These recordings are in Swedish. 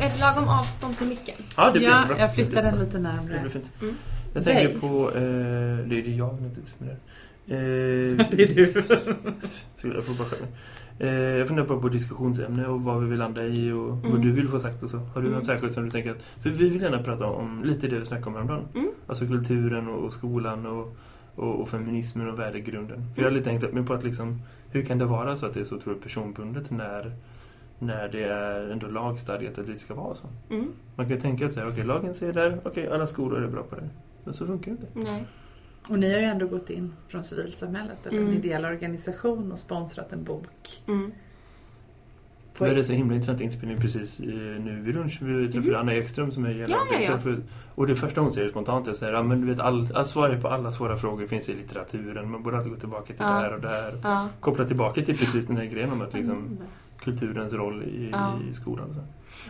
Ett lagom avstånd till micken. Ja, det blir Ja, bra. jag Det flyttar den lite Det närmare. blir fint. Mm. Jag tänker Dig. på... Eh, det är det jag naturligtvis med det. Eh, Det är du. jag bara. Eh, jag funderar bara på diskussionsämne och vad vi vill landa i och vad Mm. du vill få sagt och så. Har du Mm. något särskilt som du tänker att... För vi vill gärna prata om lite det vi snackade om häromdagen. Mm. Alltså kulturen och, och skolan och, och, och feminismen och värdegrunden. För jag har lite tänkt mig på att liksom, hur kan det vara så att det är så otroligt personbundet när, när det är ändå lagstadgat att det ska vara så? Mm. Man kan ju tänka att här, okej, lagen säger där, okej, alla skolor är bra på det. Men så funkar det inte. Nej. Och ni har ju ändå gått in från civilsamhället, eller en Mm. ideell organisation och sponsrat en bok. Mm. På- Nu är det så himla intressant inspelning precis eh, nu vid lunch. Vi träffade Anna Ekström som är. Ja, ja, ja. Och det första hon säger spontant är så här, ja, men du vet, all, all svaret på alla svåra frågor finns i litteraturen. Man borde alltid gå tillbaka till Ja. där och där. Ja. Koppla tillbaka till precis den här grejen om att liksom, Mm. Kulturens roll i, Ja. i skolan. Så.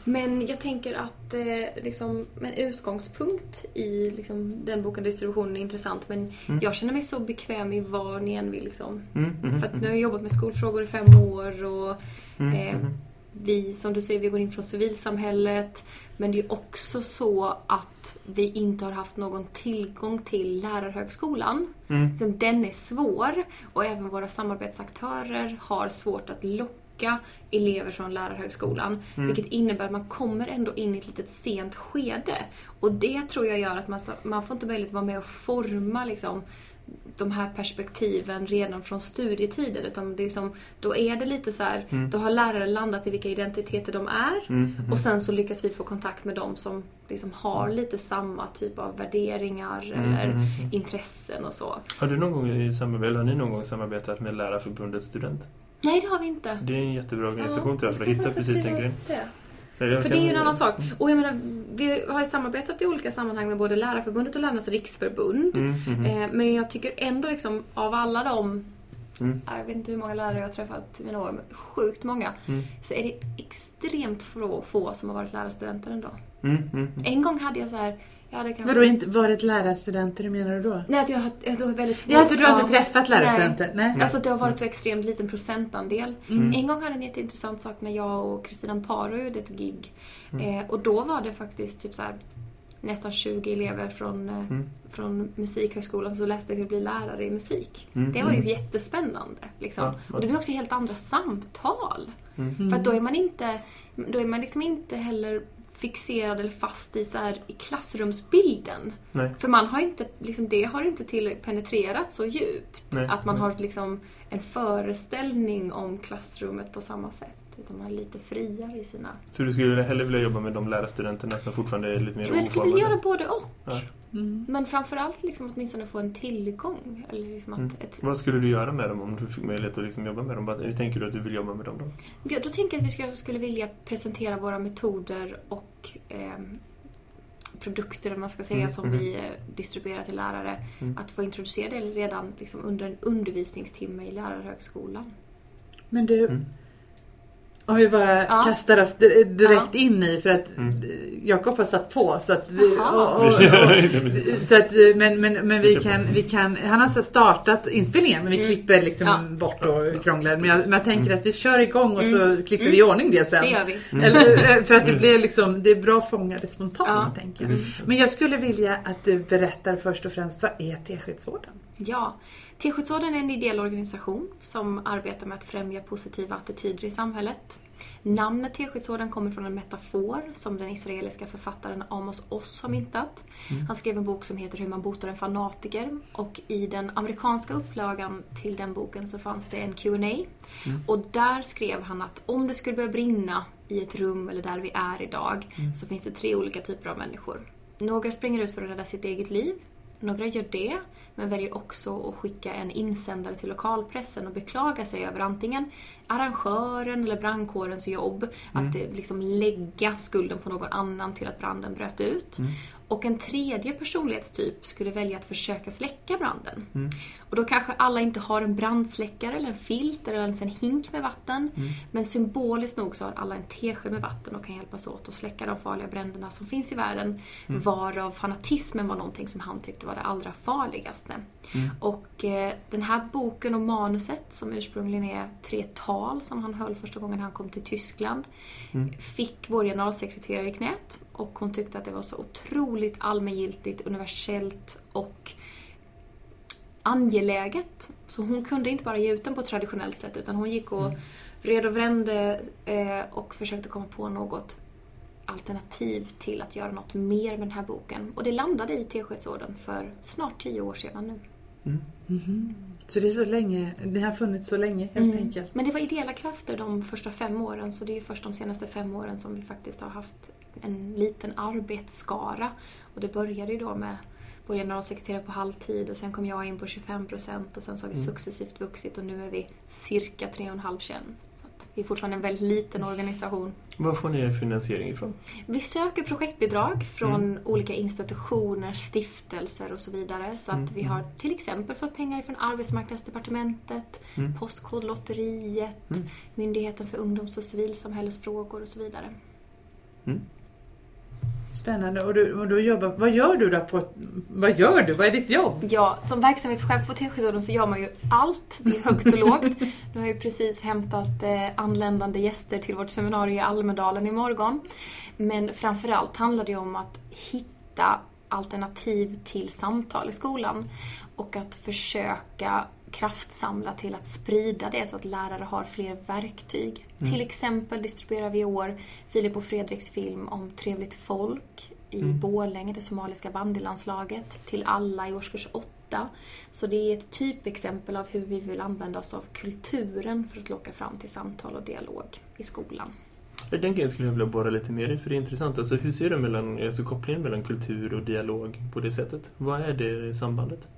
Men jag tänker att eh, liksom, en utgångspunkt i liksom, den boken distributionen är intressant men Mm. jag känner mig så bekväm i vad ni än vill. Liksom. Mm, mm, För att nu har jag jobbat med skolfrågor i fem år och mm, eh, mm, vi, som du säger, vi går in från civilsamhället. Men det är också så att vi inte har haft någon tillgång till lärarhögskolan. mm, Liksom, Den är svår och även våra samarbetsaktörer har svårt att locka elever från lärarhögskolan. Mm. Vilket innebär att man kommer ändå in i ett litet sent skede. Och det tror jag gör att man, man får inte möjlighet att vara med och forma liksom, de här perspektiven redan från studietiden. Utan det är liksom, då är det lite så här, Mm. då har lärare landat i vilka identiteter de är. mm, mm. Och sen så lyckas vi få kontakt med dem som liksom har lite samma typ av värderingar Mm, eller mm, mm. intressen och så. Har du någon gång i samarbete, har ni någon gång samarbetat med Lärarförbundet Student? Nej, det har vi inte. Det är en jättebra organisation Ja, tror jag för att hitta precis den grejen. För det är ju en annan sak. Och jag menar, vi har ju samarbetat i olika sammanhang med både Lärarförbundet och Lärarnas riksförbund. Mm, mm, Men jag tycker ändå liksom av alla de, Mm. jag vet inte hur många lärare jag har träffat i mina år, men sjukt många. Mm. Så är det extremt få, få som har varit lärarstudenter ändå. Mm, mm, mm. En gång hade jag så här, jag hade kanske... Vadå, inte varit lärarstudenter, hur menar du då? Nej, att jag har, jag har väldigt Ja, alltså du har inte Ja. träffat lärarstudenter? Nej. Alltså det har varit så extremt liten procentandel. Mm. En gång hade en jätteintressant sak när jag och Kristina Paro gjorde ett gig. Mm. Eh, och då var det faktiskt typ så här, nästan 20 elever från, eh, Mm. från Musikhögskolan som läste till att bli lärare i musik. Mm. Det var ju Mm. jättespännande. Liksom. Ja, ja. Och det blir också helt andra samtal. Mm. För att då är man inte, då är man liksom inte heller fixerad eller fast i, så här, i klassrumsbilden. Nej. För man har inte, liksom, det har inte till penetrerat så djupt. Nej, att man nej. har liksom en föreställning om klassrummet på samma sätt. Utan man är lite friare i sina... Så du skulle hellre vilja jobba med de lärarstudenterna som fortfarande är lite mer Men jag skulle vilja oformade? göra både och. Ja. Mm. Men framförallt liksom åtminstone få en tillgång. Eller liksom att Mm. ett, Vad skulle du göra med dem om du fick möjlighet att liksom jobba med dem? Vad- Hur tänker du att du vill jobba med dem då? Ja, Då tänker jag att vi skulle vilja presentera våra metoder och ehm, produkter, om man ska säga, Mm, som mm. vi eh, distribuerar till lärare. Mm. Att få introducera det redan liksom, under en undervisningstimme i lärarhögskolan. Men du, Mm. Om vi bara Ja. kastar oss di- direkt in i för att Mm. Jakob har satt på så att vi, och, och, och, så att, men, men, men vi kan, vi kan, han har så startat inspelningen men vi Mm. klipper liksom Ja. bort och krånglar. Men jag, men jag tänker Mm. att vi kör igång och så Mm. klipper Mm. vi i ordning det sen. Det gör vi. Eller, eh, för att det blir liksom, det är bra att fånga det spontant Ja. tänker jag. Mm. Men jag skulle vilja att du berättar först och främst, vad är Teskedsorden? Ja. Teskedsorden är en ideell organisation som arbetar med att främja positiva attityder i samhället. Namnet Teskedsorden kommer från en metafor som den israeliska författaren Amos Oz har myntat. Han skrev en bok som heter Hur man botar en fanatiker och i den amerikanska upplagan till den boken så fanns det en Q&A och där skrev han att om det skulle börja brinna i ett rum eller där vi är idag så finns det tre olika typer av människor. Några springer ut för att rädda sitt eget liv. Några gör det, men väljer också att skicka en insändare till lokalpressen och beklaga sig över antingen arrangören eller brandkårens jobb. Att eh, liksom lägga skulden på någon annan till att branden bröt ut. Och en tredje personlighetstyp skulle välja att försöka släcka branden. Mm. Och då kanske alla inte har en brandsläckare eller en filt eller ens en hink med vatten. Mm. Men symboliskt nog så har alla en tesked med vatten och kan hjälpas åt att släcka de farliga bränderna som finns i världen. Mm. Varav fanatismen var någonting som han tyckte var det allra farligaste. Mm. Och eh, den här boken och manuset som ursprungligen är tre tal som han höll första gången han kom till Tyskland. Mm. Fick vår generalsekreterare i knät och hon tyckte att det var så otroligt allmängiltigt, universellt och angeläget. Så hon kunde inte bara ge ut den på ett traditionellt sätt utan hon gick och vred och vände eh, och försökte komma på något alternativ till att göra något mer med den här boken. Och det landade i Teskedsorden för snart tio år sedan nu. Mm. Så det är så länge, det har funnits så länge helt Mm. enkelt. Men det var ideella krafter de första fem åren så det är ju först de senaste fem åren som vi faktiskt har haft en liten arbetsskara. Och det började ju då med vår generalsekreterare på halvtid och sen kom jag in på 25 procent och sen så har vi Mm. successivt vuxit och nu är vi cirka tre och en halv tjänst. Så vi är fortfarande en väldigt liten organisation. Var får ni er finansiering ifrån? Vi söker projektbidrag från Mm. olika institutioner, stiftelser och så vidare. Så att Mm, vi har till exempel fått pengar från Arbetsmarknadsdepartementet, Mm. Postkodlotteriet, Mm. Myndigheten för ungdoms och civilsamhällesfrågor och så vidare. Spännande. Och du, och du jobbar, vad gör du då på, vad gör du? Vad är ditt jobb? Ja, som verksamhetschef på Teskedsorden så gör man ju allt. Det är högt och lågt. Nu har jag ju precis hämtat eh, anländande gäster till vårt seminarium i Almedalen imorgon. Men framförallt handlar det om att hitta alternativ till samtal i skolan. Och att försöka kraftsamla till att sprida det så att lärare har fler verktyg. Mm. Till exempel distribuerar vi i år Filip och Fredriks film om Trevligt folk i Mm. Borlänge, det somaliska bandylandslaget, till alla i årskurs 8. Så det är ett typexempel av hur vi vill använda oss av kulturen för att locka fram till samtal och dialog i skolan. Den grejen skulle jag vilja borra lite mer i, för det är intressant. Alltså, hur ser du mellan, alltså, kopplingen mellan kultur och dialog på det sättet? Vad är det sambandet?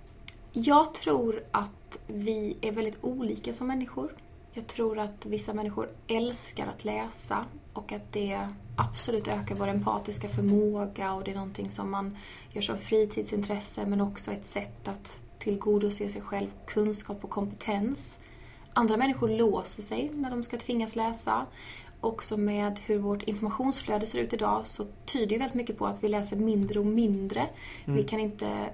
Jag tror att vi är väldigt olika som människor. Jag tror att vissa människor älskar att läsa och att det absolut ökar vår empatiska förmåga och det är någonting som man gör som fritidsintresse men också ett sätt att tillgodose sig själv kunskap och kompetens. Andra människor låser sig när de ska tvingas läsa. Också med hur vårt informationsflöde ser ut idag så tyder ju väldigt mycket på att vi läser mindre och mindre. Vi kan inte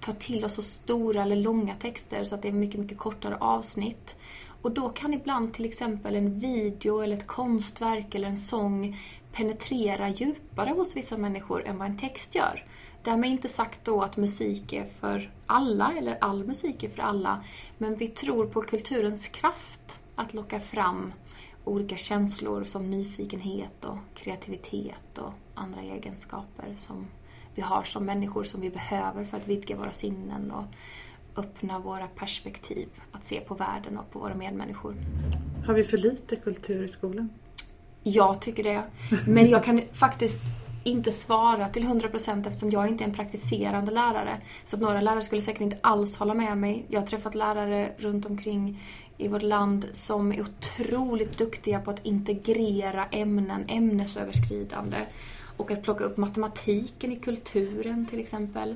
ta till oss så stora eller långa texter så att det är mycket, mycket kortare avsnitt. Och då kan ibland till exempel en video eller ett konstverk eller en sång penetrera djupare hos vissa människor än vad en text gör. Därmed inte sagt då att musik är för alla, eller all musik är för alla. Men vi tror på kulturens kraft att locka fram olika känslor som nyfikenhet och kreativitet och andra egenskaper som vi har som människor som vi behöver för att vidga våra sinnen och öppna våra perspektiv att se på världen och på våra medmänniskor. Har vi för lite kultur i skolan? Jag tycker det. Men jag kan faktiskt inte svara till 100% eftersom jag inte är en praktiserande lärare. Så att några lärare skulle säkert inte alls hålla med mig. Jag har träffat lärare runt omkring i vårt land som är otroligt duktiga på att integrera ämnen, ämnesöverskridande och att plocka upp matematiken i kulturen till exempel.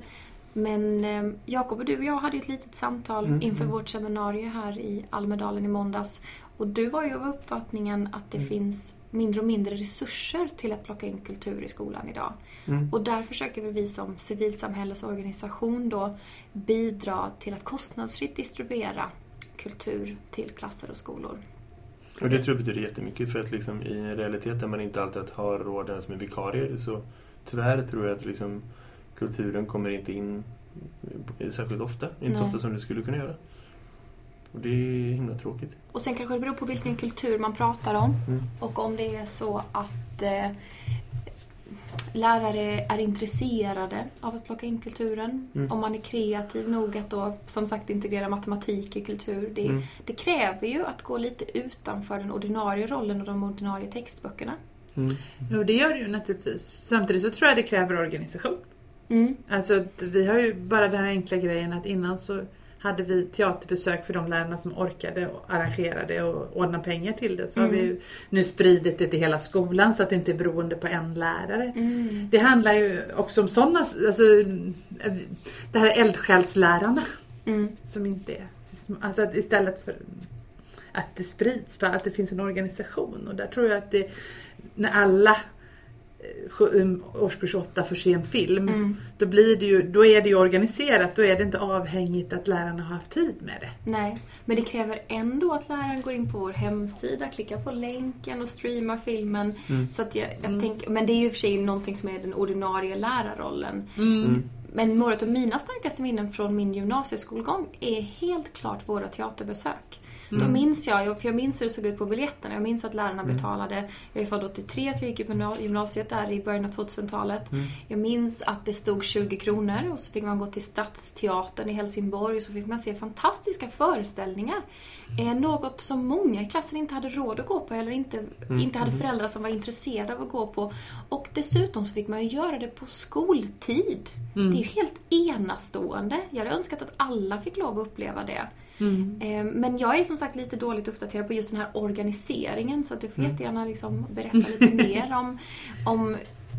Men eh, Jakob du och jag hade ju ett litet samtal Mm, inför vårt seminarium här i Almedalen i måndags. Och du var ju av uppfattningen att det Mm. finns mindre och mindre resurser till att plocka in kultur i skolan idag. Mm. Och där försöker vi som civilsamhällesorganisation då bidra till att kostnadsfritt distribuera kultur till klasser och skolor. Och det tror jag betyder jättemycket för att liksom, i en realitet där man inte alltid har råd ens med vikarier så tyvärr tror jag att liksom, kulturen kommer inte in särskilt ofta. Inte så Nej. ofta som det skulle kunna göra. Och det är himla tråkigt. Och sen kanske det beror på vilken kultur man pratar om. Mm. Och om det är så att eh, lärare är intresserade av att plocka in kulturen. Mm. Om man är kreativ nog att då som sagt integrera matematik i kultur. Det, Mm. det kräver ju att gå lite utanför den ordinarie rollen och de ordinarie textböckerna. Mm. Jo, det gör det ju naturligtvis. Samtidigt så tror jag det kräver organisation. Mm. Alltså, vi har ju bara den här enkla grejen att innan så hade vi teaterbesök för de lärarna som orkade och arrangerade och ordna pengar till det. Så har vi nu spridit det till hela skolan så att det inte är beroende på en lärare. Mm. Det handlar ju också om sådana, alltså det här eldsjälslärarna Mm. som inte är, alltså att istället för att det sprids, för att det finns en organisation och där tror jag att det, när alla årskurs 8 får se en film, Mm. då, blir det ju, då är det ju organiserat, då är det inte avhängigt att lärarna har haft tid med det. Nej, men det kräver ändå att läraren går in på vår hemsida, klickar på länken och streamar filmen. Så att jag, jag tänker, men det är ju i och för sig någonting som är den ordinarie lärarrollen. Mm. Men några av mina starkaste minnen från min gymnasieskolgång är helt klart våra teaterbesök. Då minns jag, för jag minns hur det såg ut på biljetterna. Jag minns att lärarna betalade. Jag är född 83 så jag gick på gymnasiet där i början av 2000-talet. Jag minns att det stod 20 kronor och så fick man gå till Stadsteatern i Helsingborg och så fick man se fantastiska föreställningar. Eh, något som många i klassen inte hade råd att gå på eller inte, inte hade föräldrar som var intresserade av att gå på. Och dessutom så fick man ju göra det på skoltid. Det är ju helt enastående. Jag hade önskat att alla fick lov att uppleva det. Eh, Men jag är som sagt lite dåligt uppdaterad på just den här organiseringen så att du får jättegärna liksom berätta lite mer om, om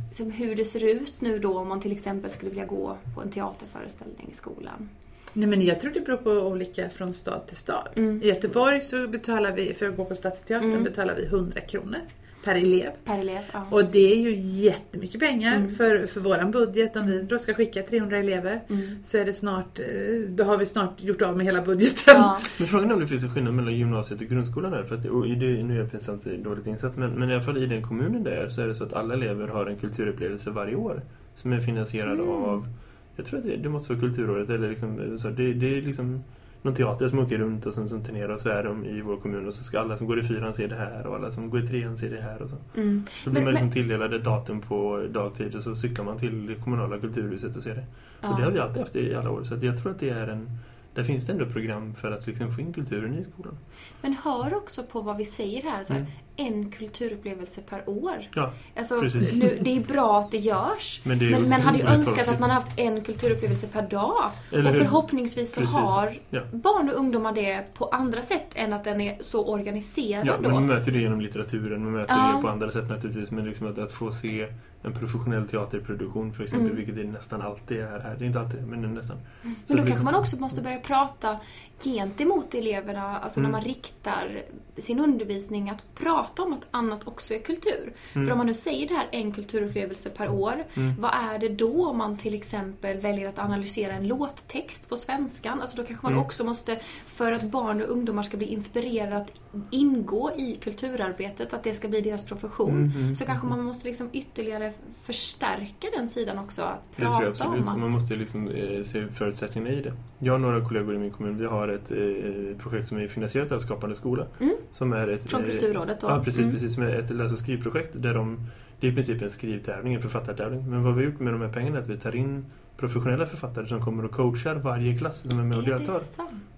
liksom hur det ser ut nu då om man till exempel skulle vilja gå på en teaterföreställning i skolan. Nej men jag tror det beror på olika från stad till stad. I Göteborg så betalar vi, för att gå på Stadsteatern, betalar vi 100 kronor per elev. Per elev. Ja. Och det är ju jättemycket pengar för, för våran budget. Om vi då ska skicka 300 elever så är det snart, eh, då har vi snart gjort av med hela budgeten. Ja. Men frågan är om det finns en skillnad mellan gymnasiet och grundskolan där. För att, och det, nu är jag pinsamt dåligt insatt, men, men i alla fall i den kommunen där så är det så att alla elever har en kulturupplevelse varje år. Som är finansierad av, jag tror att det, det måste vara Kulturåret eller liksom, så det, det är liksom någon teater som åker runt och som, som turnerar och så är de i vår kommun och så ska alla som går i fyran se det här och alla som går i trean se det här och så. Mm. Så blir Men- man liksom men- tilldelade datum på dagtid och så cyklar man till det kommunala kulturhuset och ser det. Och Ja. det har vi alltid haft i alla år. Så jag tror att det är en... Där finns det ändå program för att liksom få in kulturen i skolan. Men hör också på vad vi säger här. Så här Mm. En kulturupplevelse per år. Ja, Alltså, Precis. nu, det är bra att det görs. Men det men man hade ju önskat torftigt. att man haft en kulturupplevelse per dag. Eller och hur? förhoppningsvis så Precis. har Ja. barn och ungdomar det på andra sätt än att den är så organiserad ja men man möter det genom litteraturen, man möter Ja. det på andra sätt naturligtvis. Men liksom att, att få se en professionell teaterproduktion för exempel, Mm. vilket det nästan alltid är här. Det är inte alltid men nästan. Så Men då liksom- kanske man också måste börja prata gentemot eleverna, alltså Mm. när man riktar sin undervisning, att prata om att annat också är kultur. Mm. För om man nu säger det här en kulturupplevelse per år, vad är det då om man till exempel väljer att analysera en låttext på svenskan? Alltså då kanske man Mm. också måste, för att barn och ungdomar ska bli inspirerade att ingå i kulturarbetet, att det ska bli deras profession, Mm, mm, så kanske man måste liksom ytterligare förstärka den sidan också. Att Det tror jag prata absolut. att... Man måste liksom eh, se förutsättningarna i det. Jag och några kollegor i min kommun, vi har ett eh, projekt som är finansierat av Skapande skola. Mm. Som är ett, Från eh, Kulturrådet då? Ja, precis. Mm. precis är ett läs och skrivprojekt där de, det är i princip en skrivtävling, en författartävling. Men vad vi har gjort med de här pengarna är att vi tar in professionella författare som kommer och coachar varje klass som är med och deltar.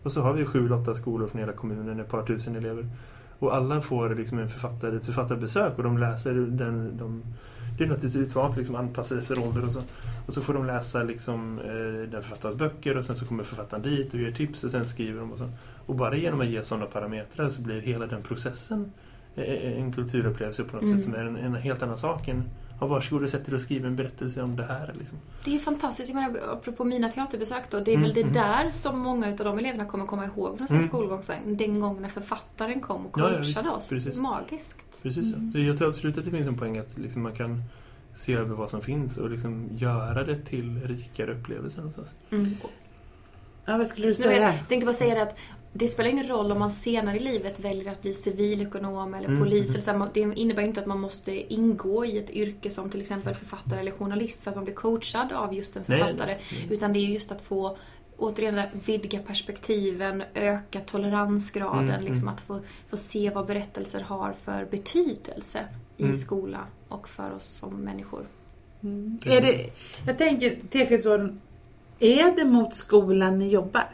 Och så har vi sju, åtta skolor från hela kommunen, ett par tusen elever. Och alla får liksom en författare, ett författarbesök och de läser den... De, det är naturligtvis utvalt, liksom anpassat efter ålder och så. Och så får de läsa liksom, eh, den författarens böcker och sen så kommer författaren dit och ger tips och sen skriver de och så. Och bara genom att ge sådana parametrar så blir hela den processen en kulturupplevelse på något Mm. sätt som är en, en helt annan sak än Ja, varsågod och sätt dig och skriv en berättelse om det här. Liksom. Det är ju fantastiskt. Jag menar, apropå mina teaterbesök då. Det är Mm, väl det mm. där som många av de eleverna kommer komma ihåg från sin Mm. skolgång sen. Den gången när författaren kom och Ja, ja, coachade visst. oss. Precis. Magiskt. Precis Mm. så. Jag tror absolut att det finns en poäng att liksom man kan se över vad som finns och liksom göra det till rikare upplevelser någonstans. Mm. Ja, vad skulle du säga? jag tänkte bara säga det att det spelar ingen roll om man senare i livet väljer att bli civilekonom eller Mm, polis. mm. Eller så det innebär inte att man måste ingå i ett yrke som till exempel författare eller journalist för att man blir coachad av just en författare. nej. Utan det är just att få återigen vidga perspektiven, öka toleransgraden, Mm, liksom mm. att få, få se vad berättelser har för betydelse i Mm. skola och för oss som människor. Mm. Är det, jag tänker, Teskedsorden, är det mot skolan ni jobbar?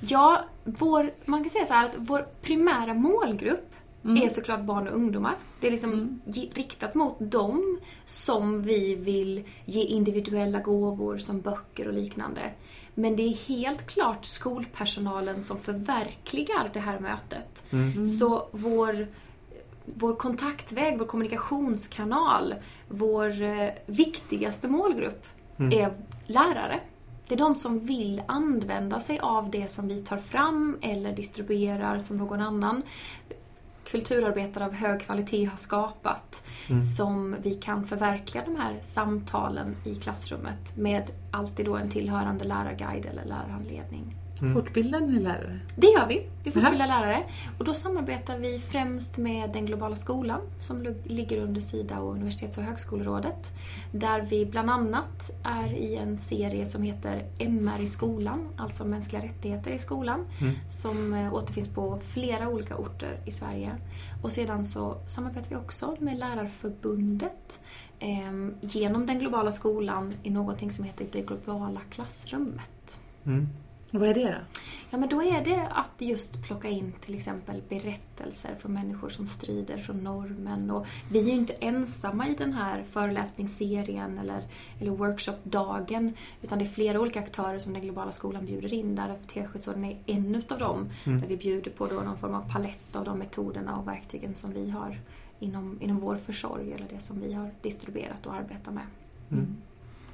Ja, vår, man kan säga så här att vår primära målgrupp är såklart barn och ungdomar. Det är liksom Mm. riktat mot dem som vi vill ge individuella gåvor som böcker och liknande. Men det är helt klart skolpersonalen som förverkligar det här mötet. Så vår, vår kontaktväg, vår kommunikationskanal, vår eh, viktigaste målgrupp är lärare. Det är de som vill använda sig av det som vi tar fram eller distribuerar som någon annan kulturarbetare av hög kvalitet har skapat som vi kan förverkliga de här samtalen i klassrummet med alltid då en tillhörande lärarguide eller lärarhandledning. Fortbildar ni lärare? Det gör vi. Vi fortbildar lärare. Och då samarbetar vi främst med den globala skolan som ligger under Sida och Universitets och högskolerådet. Där vi bland annat är i en serie som heter MR i skolan, alltså mänskliga rättigheter i skolan. Som eh, återfinns på flera olika orter i Sverige. Och sedan så samarbetar vi också med Lärarförbundet eh, genom den globala skolan i någonting som heter det globala klassrummet. Mm. Vad är det då? Ja, men då är det att just plocka in till exempel berättelser från människor som strider från normen. Och vi är ju inte ensamma i den här föreläsningsserien eller, eller workshopdagen. Utan det är flera olika aktörer som den globala skolan bjuder in. Där T-skyddsorden är en utav dem. Där vi bjuder på då någon form av palett av de metoderna och verktygen som vi har inom, inom vår försorg. Eller det som vi har distribuerat och arbetar med.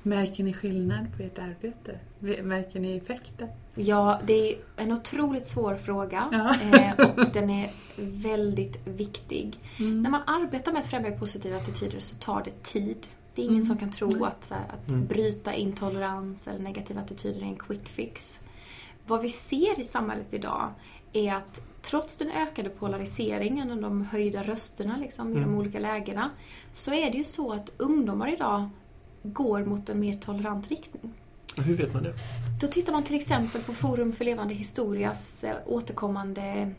Märker ni skillnad på ert arbete? Märker ni effekter? Ja, det är en otroligt svår fråga Ja. eh, och den är väldigt viktig. Mm. När man arbetar med att främja positiva attityder så tar det tid. Det är ingen Mm. som kan tro att, så här, att bryta intolerans eller negativa attityder är en quick fix. Vad vi ser i samhället idag är att trots den ökade polariseringen och de höjda rösterna liksom, i de olika lägena så är det ju så att ungdomar idag går mot en mer tolerant riktning. Hur vet man det? Då tittar man till exempel på Forum för levande historias eh, återkommande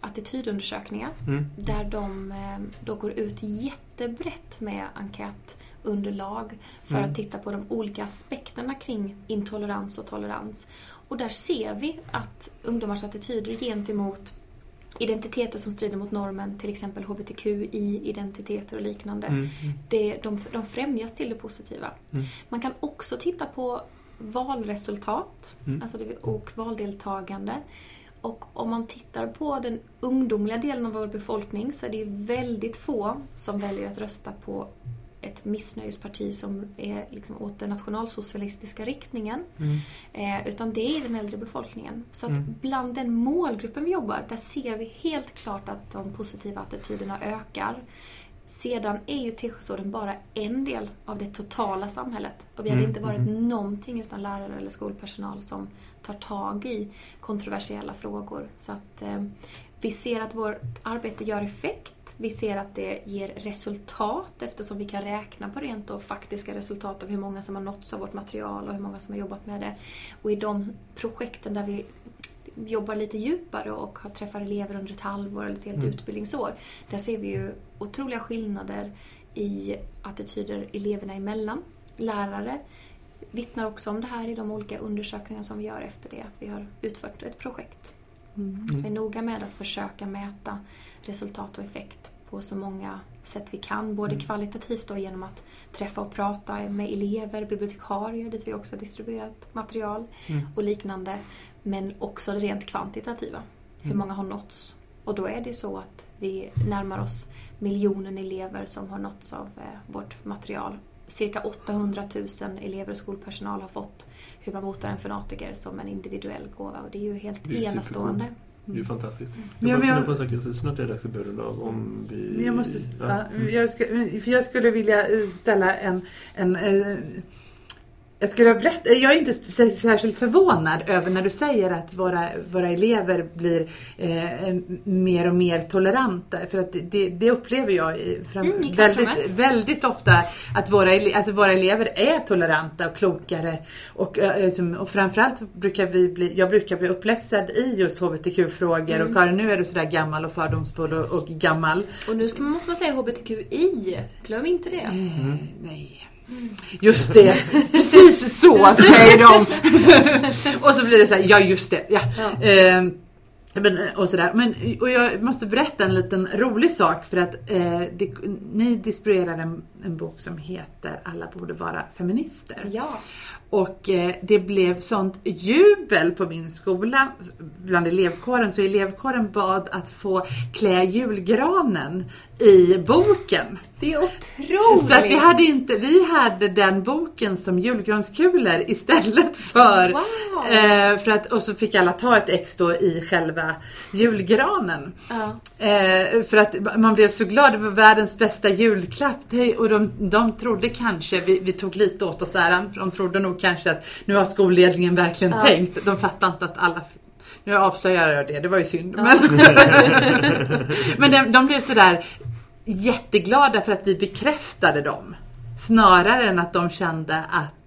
attitydundersökningar. Mm. Där de eh, då går ut jättebrett med enkätunderlag för Mm. att titta på de olika aspekterna kring intolerans och tolerans. Och där ser vi att ungdomars attityder gentemot identiteter som strider mot normen, till exempel hbtqi-identiteter och liknande, Mm. det, de, de främjas till det positiva. Mm. Man kan också titta på valresultat Mm. alltså det, och valdeltagande. Och om man tittar på den ungdomliga delen av vår befolkning så är det väldigt få som väljer att rösta på ett missnöjesparti som är liksom åt den nationalsocialistiska riktningen. Mm. Eh, utan det är den äldre befolkningen. Så att Mm. bland den målgruppen vi jobbar, där ser vi helt klart att de positiva attityderna ökar. Sedan är ju Teskedsorden bara en del av det totala samhället. Och vi hade Mm, inte varit mm. någonting utan lärare eller skolpersonal som tar tag i kontroversiella frågor. Så att eh, vi ser att vårt arbete gör effekt. Vi ser att det ger resultat eftersom vi kan räkna på rent och faktiska resultat av hur många som har nåtts av vårt material och hur många som har jobbat med det. Och i de projekten där vi jobbar lite djupare och har träffat elever under ett halvår eller ett helt Mm. utbildningsår. Där ser vi ju otroliga skillnader i attityder eleverna emellan. Lärare vittnar också om det här i de olika undersökningar som vi gör efter det att vi har utfört ett projekt. Mm. Så vi är noga med att försöka mäta resultat och effekt på så många sätt vi kan. Både Mm. kvalitativt då genom att träffa och prata med elever, bibliotekarier dit vi också har distribuerat material Mm. och liknande. Men också det rent kvantitativa. Hur Mm. många har nåtts? Och då är det så att vi närmar oss miljonen elever som har nåtts av eh, vårt material. Cirka 800 000 elever och skolpersonal har fått Hur man botar en fanatiker som en individuell gåva och det är ju helt Det är enastående. Det är ju fantastiskt. Men Jag bara men jag- på en sak, snart är det dags att börja av. Om vi... Jag måste... Ja. Ja, Mm. jag, ska, jag skulle vilja eh, ställa en... en eh, jag, skulle berätta, jag är inte särskilt förvånad över när du säger att våra, våra elever blir eh, mer och mer toleranta. För att det, det upplever jag i, fram, Mm, väldigt, väldigt ofta. Att våra, alltså våra elever är toleranta och klokare. Och, eh, som- och framförallt brukar vi bli, jag brukar bli uppläxad i just HBTQ-frågor. Mm. Och Karin, nu är du sådär gammal och fördomsfull och, och gammal. Och nu ska man, måste man säga HBTQI. Glöm inte det. Eh, nej. Just det, precis så säger de. och så blir det så här, ja just det. Ja. Ja. Ehm, Men, och, sådär. Men, och jag måste berätta en liten rolig sak för att eh, det, ni distribuerar en, en bok som heter Alla borde vara feminister. Ja. Och eh, det blev sånt jubel på min skola bland elevkåren så elevkåren bad att få klä julgranen i boken. Det är otroligt! Så att vi hade, inte, vi hade den boken som julgranskulor istället för... Wow. Eh, för att, och så fick alla ta ett ex då i själva julgranen. Ja. Eh, för att man blev så glad, det var världens bästa julklapp. Och de, de trodde kanske, vi, vi tog lite åt oss äran, för de trodde nog kanske att nu har skolledningen verkligen Ja. tänkt. De fattade inte att alla nu avslöjar jag det, det var ju synd. Ja. Men, men de, de blev sådär jätteglada för att vi bekräftade dem. Snarare än att de kände att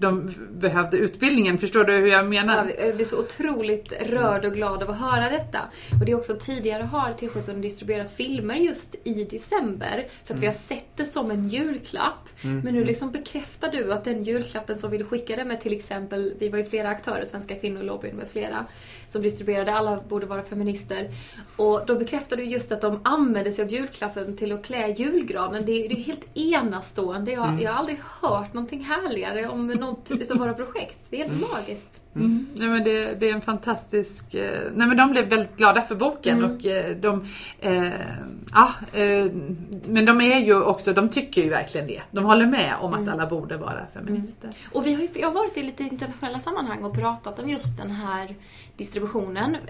de behövde utbildningen. Förstår du hur jag menar? Ja, Jag blir så otroligt rörd och glad av att höra detta. Och det är också tidigare har Teskedsson distribuerat filmer just i december för att vi har sett det som en julklapp. Men nu liksom bekräftar du att den julklappen som vi skickade med till exempel, vi var ju flera aktörer, Svenska kvinnolobbyn med flera, som distribuerade Alla borde vara feminister. Och då bekräftar du just att de använde sig av julklappen till att klä julgranen. Det är, det är helt enastående. Jag, jag har aldrig hört någonting härligare om något utav våra projekt. Det är helt magiskt. Mm. Nej, men det, det är en fantastisk... Eh, nej, men de blev väldigt glada för boken Mm. och eh, de... Eh, ja, eh, men de är ju också, de tycker ju verkligen det. De håller med om att Mm. alla borde vara feminister. Och vi har, jag har varit i lite internationella sammanhang och pratat om just den här distributionen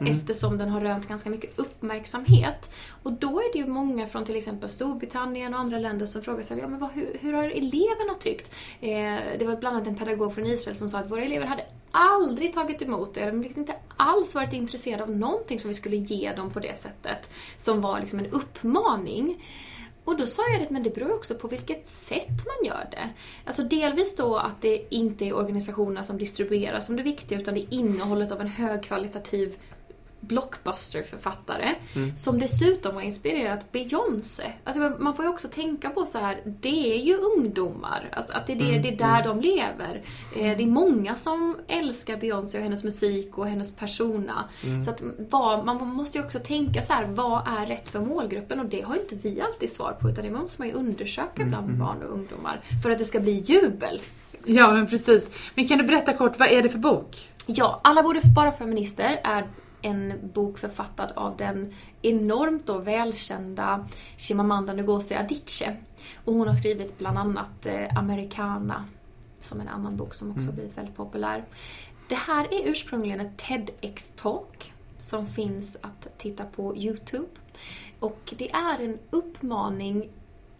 eftersom den har rönt ganska mycket uppmärksamhet. Och då är det ju många från till exempel Storbritannien och andra länder som frågar sig ja, men vad, hur, hur har eleverna tyckt? Eh, det var bland annat en pedagog från Israel som sa att våra elever hade aldrig tagit emot det. De liksom inte alls varit intresserade av någonting som vi skulle ge dem på det sättet. Som var liksom en uppmaning. Och då sa jag det, men det beror ju också på vilket sätt man gör det. Alltså delvis då att det inte är organisationerna som distribuerar som det viktiga, utan det är innehållet av en högkvalitativ blockbuster-författare som dessutom har inspirerat Beyoncé. Alltså man- får ju också tänka på så här, det är ju ungdomar. Alltså att det är, det, det är där de lever. Eh, Det är många som älskar Beyoncé och hennes musik och hennes persona. Så att vad, man måste ju också tänka så här, vad är rätt för målgruppen? Och det har inte vi alltid svar på, utan det måste man ju undersöka bland barn och ungdomar. För att det ska bli jubel. Ja, men precis. Men kan du berätta kort, vad är det för bok? Ja, Alla borde vara feminister är en bok författad av den enormt då välkända Chimamanda Ngozi Adichie. Och hon har skrivit bland annat eh, Americana, som en annan bok som också blivit väldigt populär. Det här är ursprungligen ett TEDx-talk som finns att titta på Youtube. Och det är en uppmaning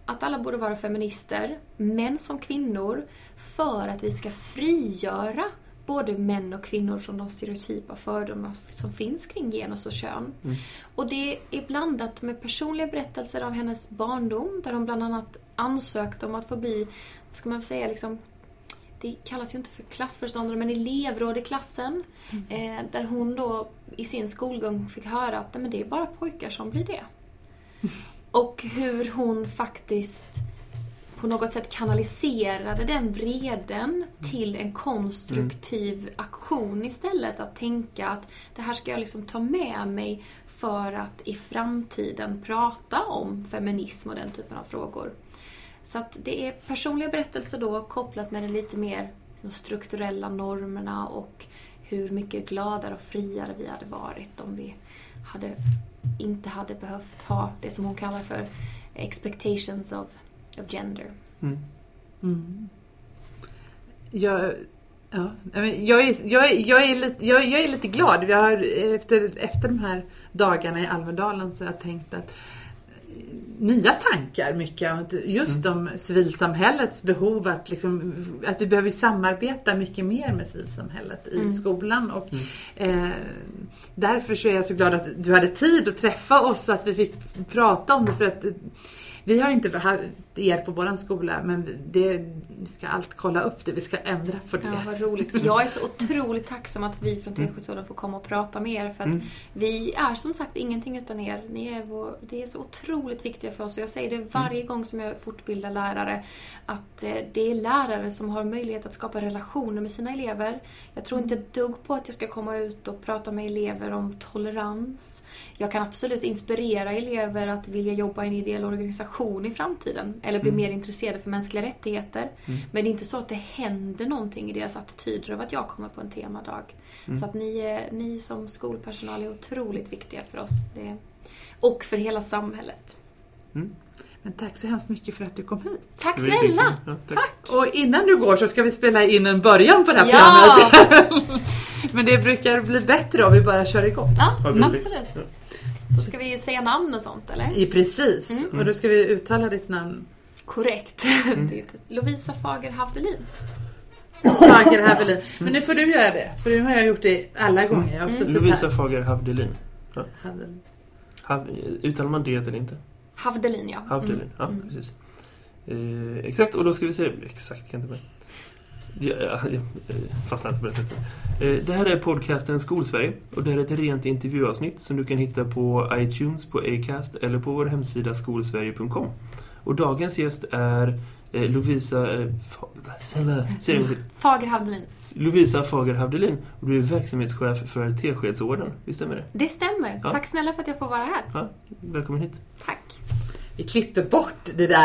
att alla borde vara feminister, män som kvinnor, för att vi ska frigöra både män och kvinnor från de stereotypa fördomar som finns kring genus och kön. Och det är blandat med personliga berättelser av hennes barndom, där hon bland annat ansökte om att få bli, vad ska man säga, liksom det kallas ju inte för klassföreståndare, men elevråd i klassen. Eh, där hon då i sin skolgång fick höra att "Nej, men det är bara pojkar som blir det. Och hur hon faktiskt på något sätt kanaliserade den vreden till en konstruktiv aktion istället. Att tänka att det här ska jag liksom ta med mig för att i framtiden prata om feminism och den typen av frågor. Så att det är personliga berättelser då kopplat med de lite mer liksom, strukturella normerna och hur mycket gladare och friare vi hade varit om vi hade, inte hade behövt ha det som hon kallar för expectations of, of gender. Mm. Mm. Jag, ja, jag, är, jag, är, jag, är lite, jag, jag är lite glad. Vi har, efter, efter de här dagarna i Almedalen så har jag tänkt att eh, nya tankar mycket. Just om civilsamhällets behov att, liksom, att vi behöver samarbeta mycket mer med civilsamhället i Mm. skolan. Och, eh, därför så är jag så glad att du hade tid att träffa oss och att vi fick prata om det. För att eh, vi har inte haft er på våran skola men det, vi ska allt kolla upp det, vi ska ändra på det. Ja, vad roligt. Jag är så otroligt tacksam att vi från Teskedsorden får komma och prata med er. För att Mm. vi är som sagt ingenting utan er. Ni är vår, det är så otroligt viktiga för oss. Och jag säger det varje gång som jag fortbildar lärare. Att eh, det är lärare som har möjlighet att skapa relationer med sina elever. Jag tror inte ett dugg på att jag ska komma ut och prata med elever om tolerans. Jag kan absolut inspirera elever att vilja jobba i en ideell organisation i framtiden. Eller bli mer intresserade för mänskliga rättigheter. Men det är inte så att det händer någonting i deras attityder av att jag kommer på en temadag. Så att ni, ni som skolpersonal är otroligt viktiga för oss. Det, och för hela samhället. Men tack så hemskt mycket för att du kom hit. Tack snälla! Ja, tack. Tack! Och innan du går så ska vi spela in en början på det här Ja! programmet. Men det brukar bli bättre om vi bara kör igång. Ja, absolut. Ja. Då ska vi säga namn och sånt, eller? I precis. Och då ska vi uttala ditt namn. Korrekt. Heter Lovisa Fager Havdelin. Fager Havelin. Men nu får du göra det. För nu har jag gjort det alla gånger jag har suttit Lovisa här. Fager Havdelin. Havelin. Hav, uttalar man det eller inte? Havdelin, ja. Havdelin, Mm. ja precis. Eh, exakt, och då ska vi se... Exakt kan inte med. Ja, ja, ja, eh, fastnar inte på det sättet. Eh, det här är podcasten Skolsverige och det här är ett rent intervjuavsnitt som du kan hitta på iTunes, på Acast eller på vår hemsida skolsverige.com. Och dagens gäst är eh, Lovisa... Eh, fa, säg det, säg det en gång till. Fager Havdelin. Lovisa Fager Havdelin och du är verksamhetschef för Teskedsorden, visst stämmer det? Det stämmer. Ja. Tack snälla för att jag får vara här. Ja, välkommen hit. Tack. Vi klipper bort det där